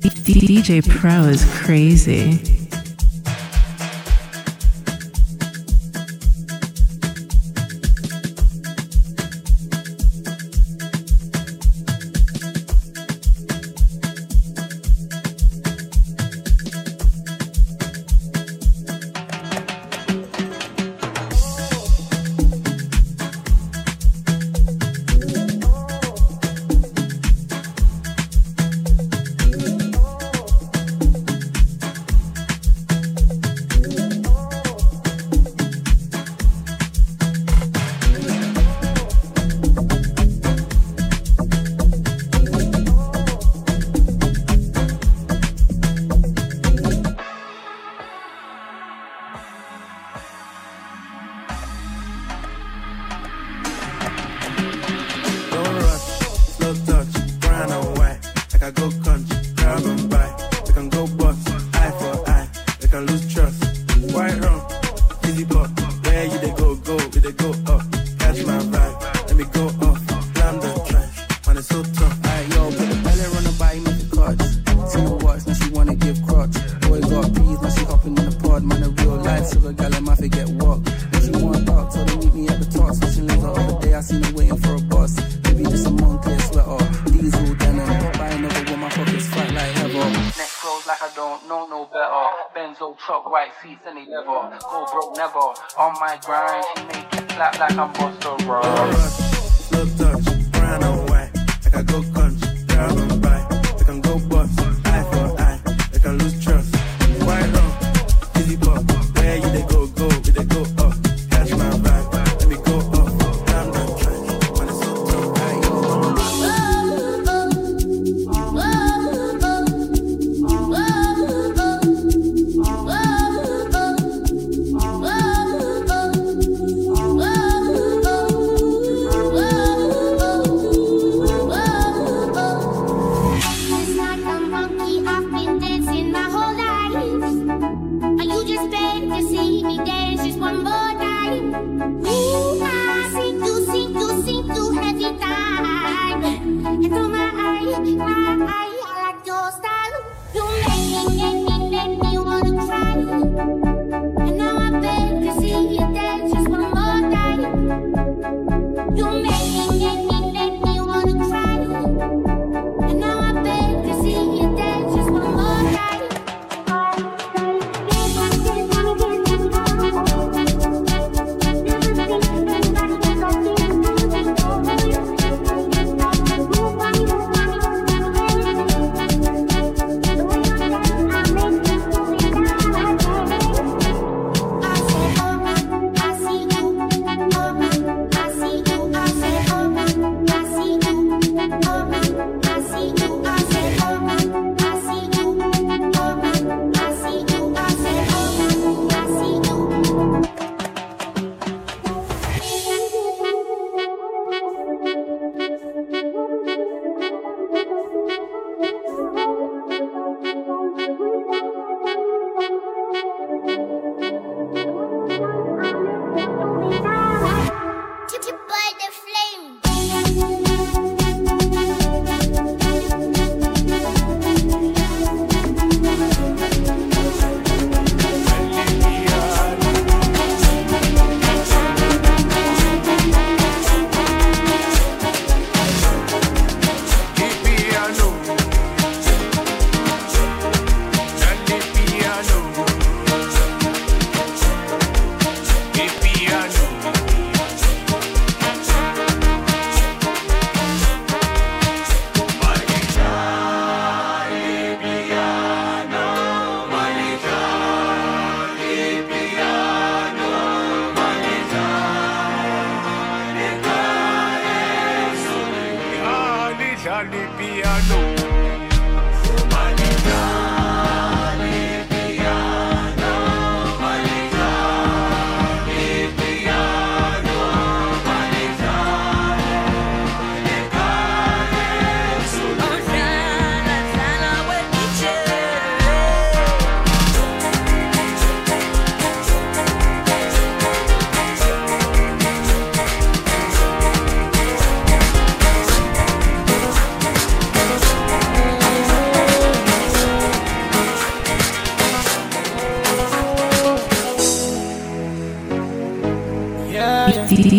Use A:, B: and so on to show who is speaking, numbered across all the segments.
A: DJ Pro is crazy.
B: don't know no better. Benz old truck, white seats, and they leather. Go broke
C: never. On
D: my grind, she
B: make it clap like
D: I'm Busta Rhymes.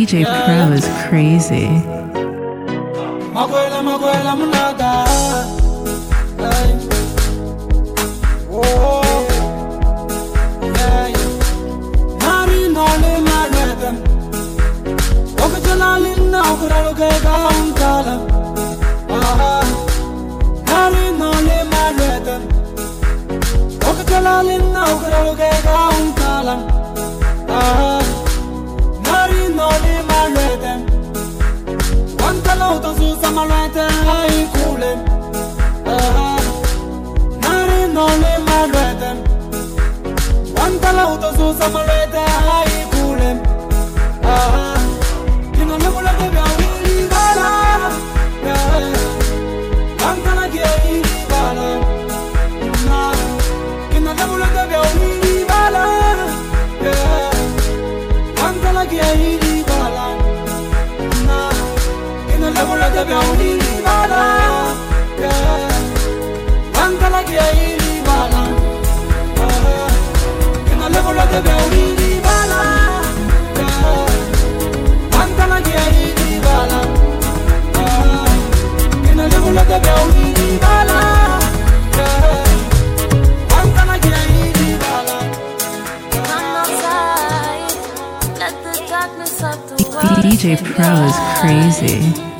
E: DJ Pro is crazy.
F: DJ Pro is crazy.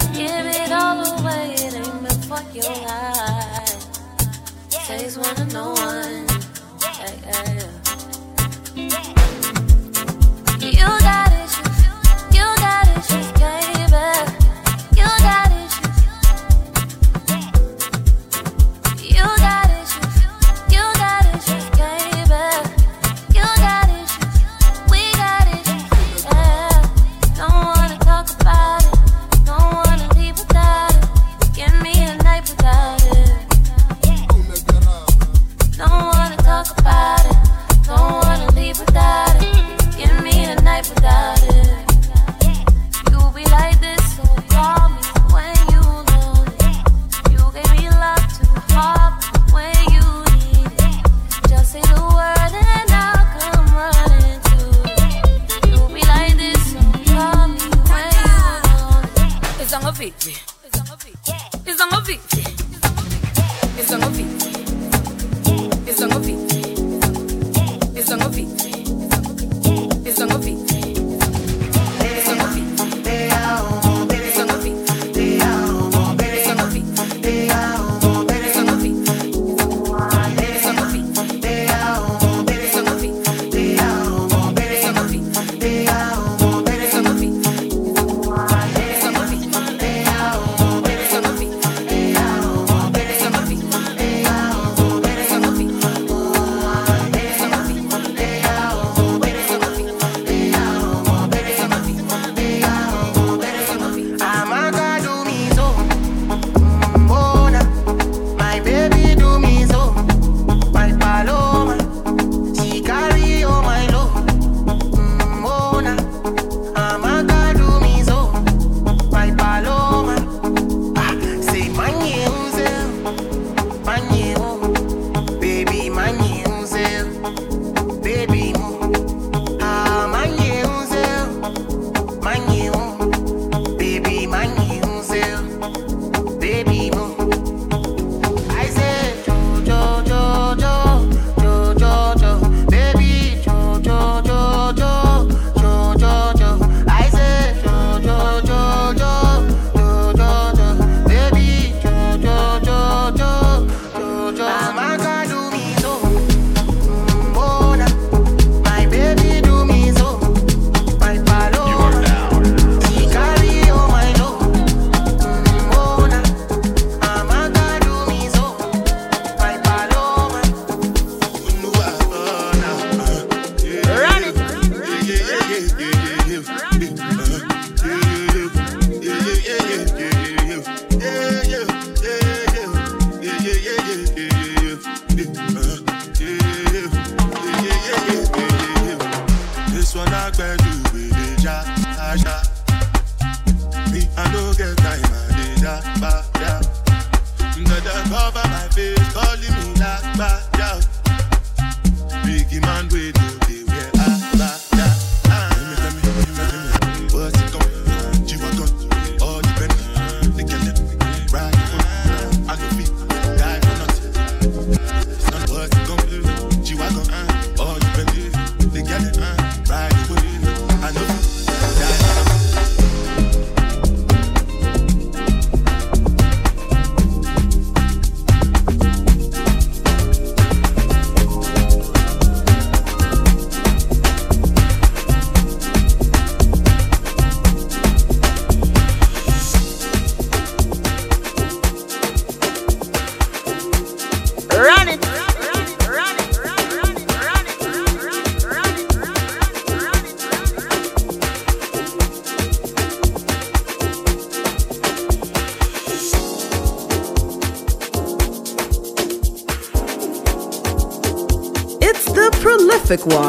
G: Perfect one.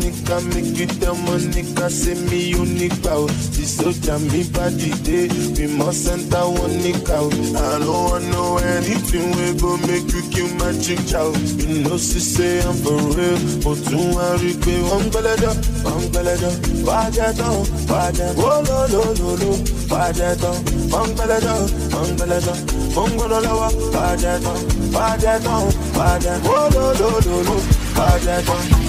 H: Nigga make you tell my nigga say me unique bow. Oh. This soldier me body day. We must that one nigga out. I don't want know anything we go make you kill my chick oh. chow. You know she say I'm for real. But to worry, be one belada, one belada. Wajata, wajata. Oh no no no no. Wajata, one belada, one belada. Mongololawa, wajata, wajata, wajata. Oh no no no no. Wajata, wajata. One belada, one belada. Wajata, wajata. Oh no no no no. One belada, one belada. Oh no oh? no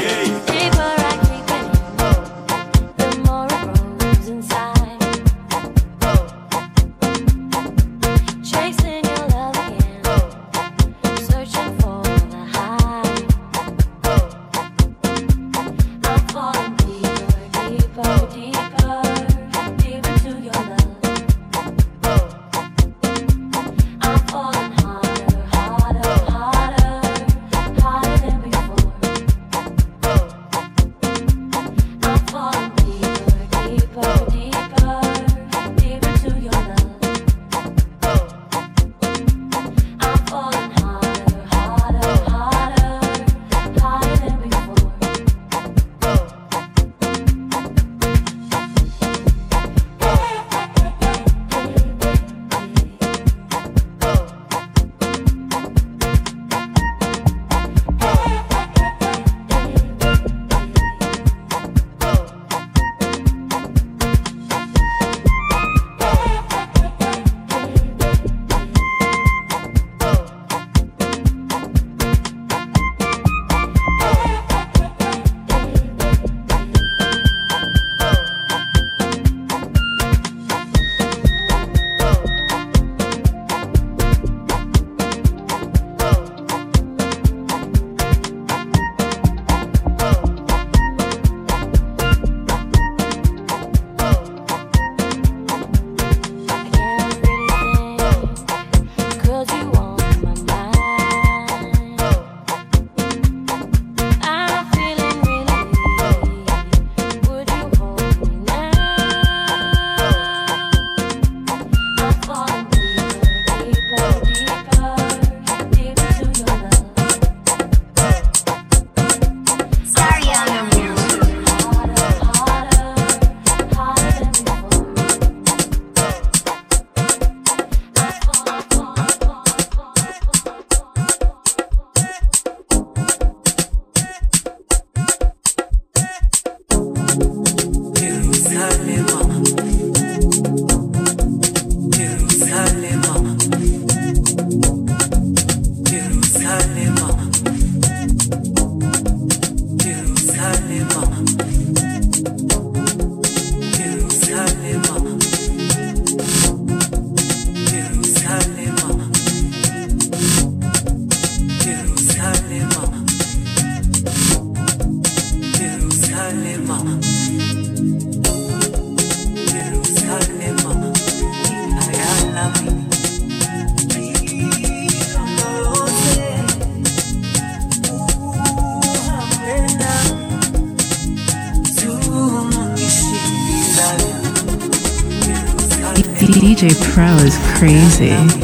H: Yeah.
I: Crazy.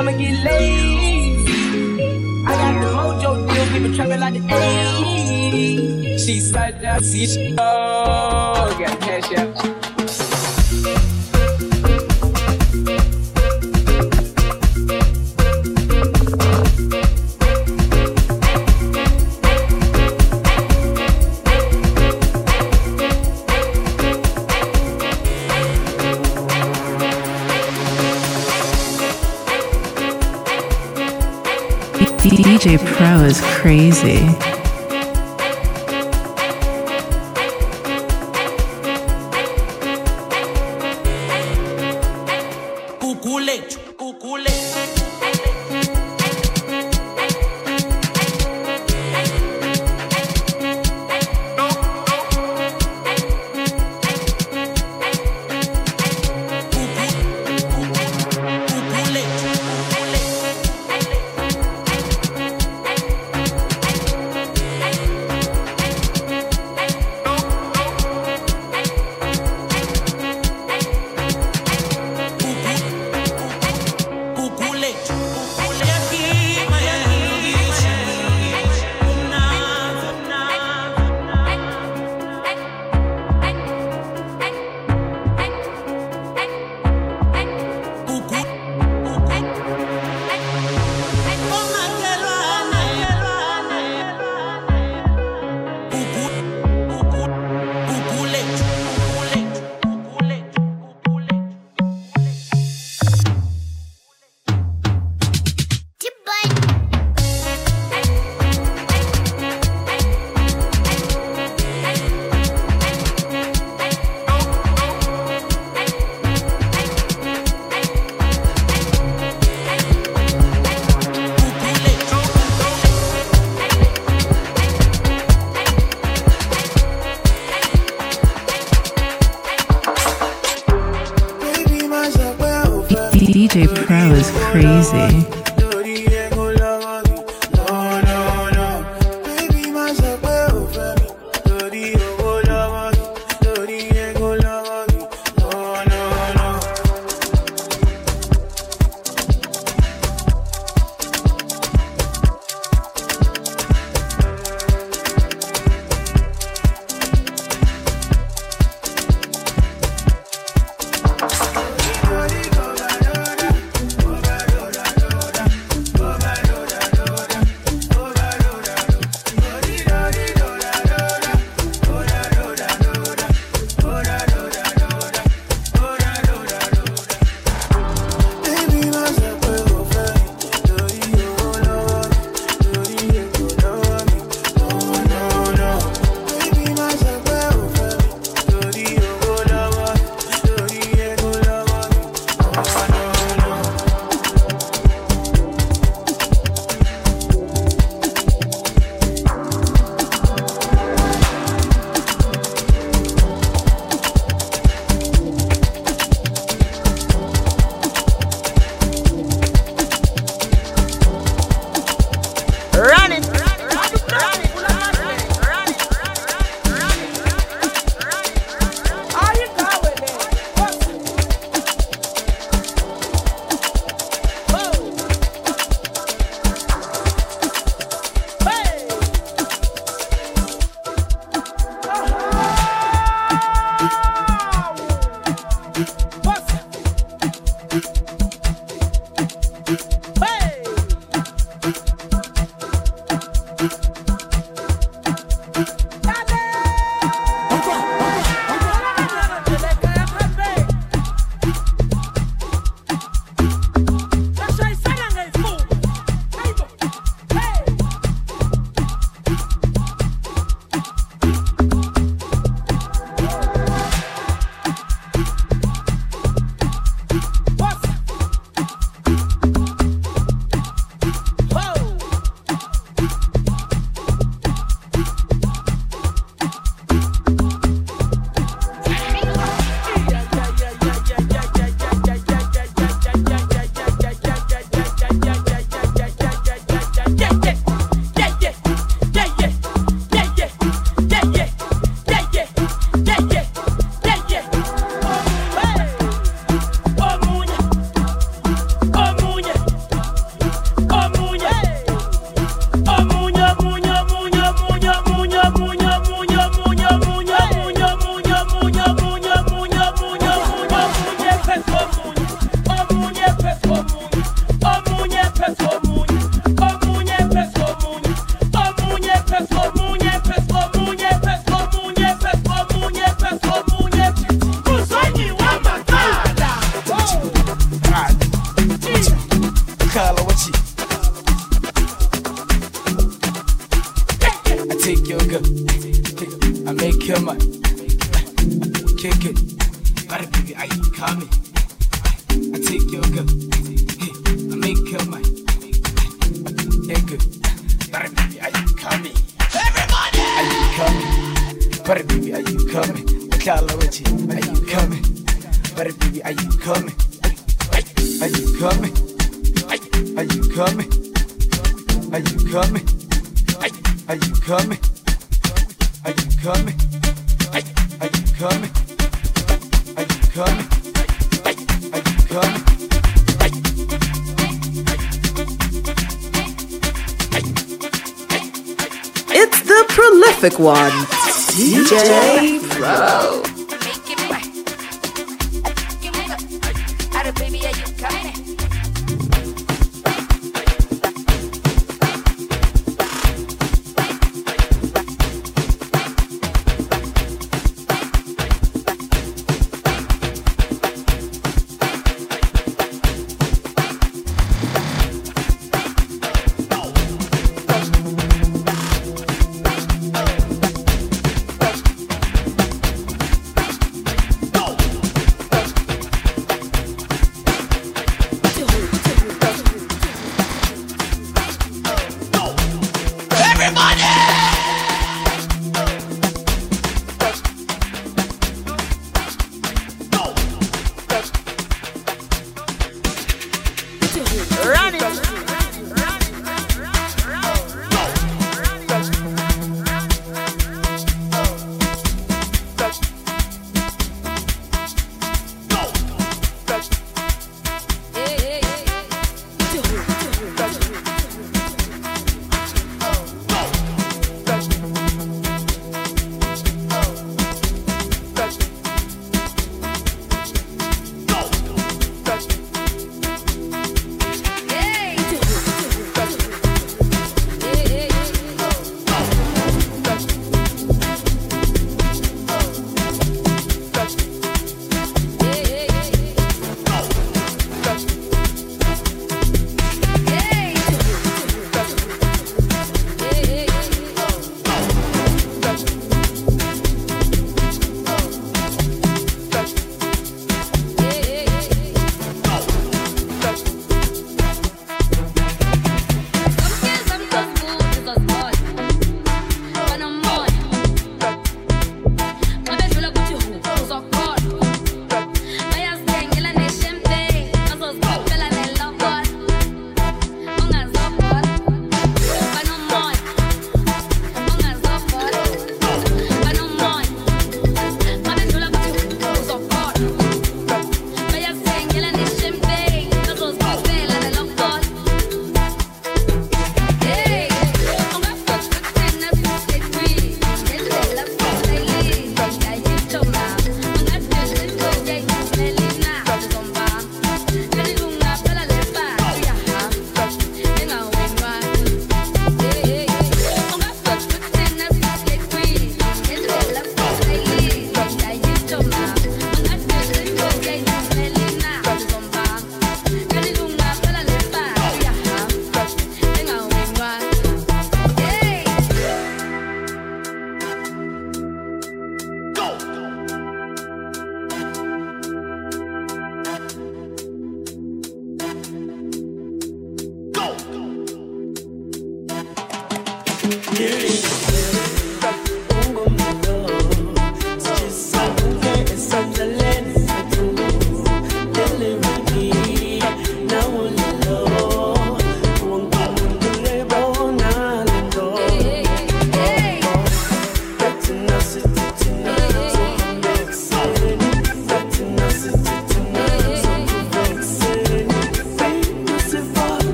J: I'ma get lazy. I got the mojo deal, keep it trapping like the 80s. She's such a C-show, got cash out.
E: DJ Pro is crazy.